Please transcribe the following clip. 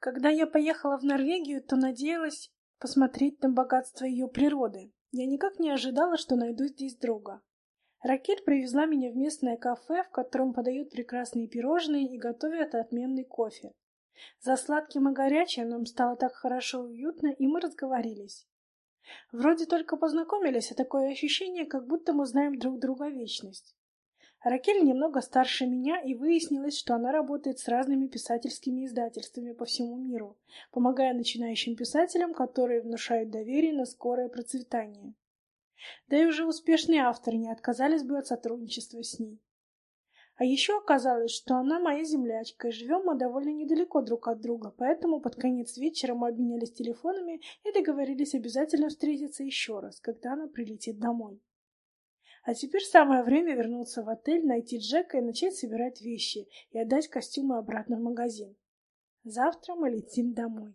Когда я поехала в Норвегию, то надеялась посмотреть на богатство ее природы. Я никак не ожидала, что найду здесь друга. Ракель привезла меня в местное кафе, в котором подают прекрасные пирожные и готовят отменный кофе. За сладким и горячим нам стало так хорошо и уютно, и мы разговорились. Вроде только познакомились, а такое ощущение, как будто мы знаем друг друга вечность. Ракель немного старше меня, и выяснилось, что она работает с разными писательскими издательствами по всему миру, помогая начинающим писателям, которые внушают доверие на скорое процветание. Да и уже успешные авторы не отказались бы от сотрудничества с ней. А еще оказалось, что она моя землячка, и живем мы довольно недалеко друг от друга, поэтому под конец вечера мы обменялись телефонами и договорились обязательно встретиться еще раз, когда она прилетит домой. А теперь самое время вернуться в отель, найти Джека и начать собирать вещи и отдать костюмы обратно в магазин. Завтра мы летим домой.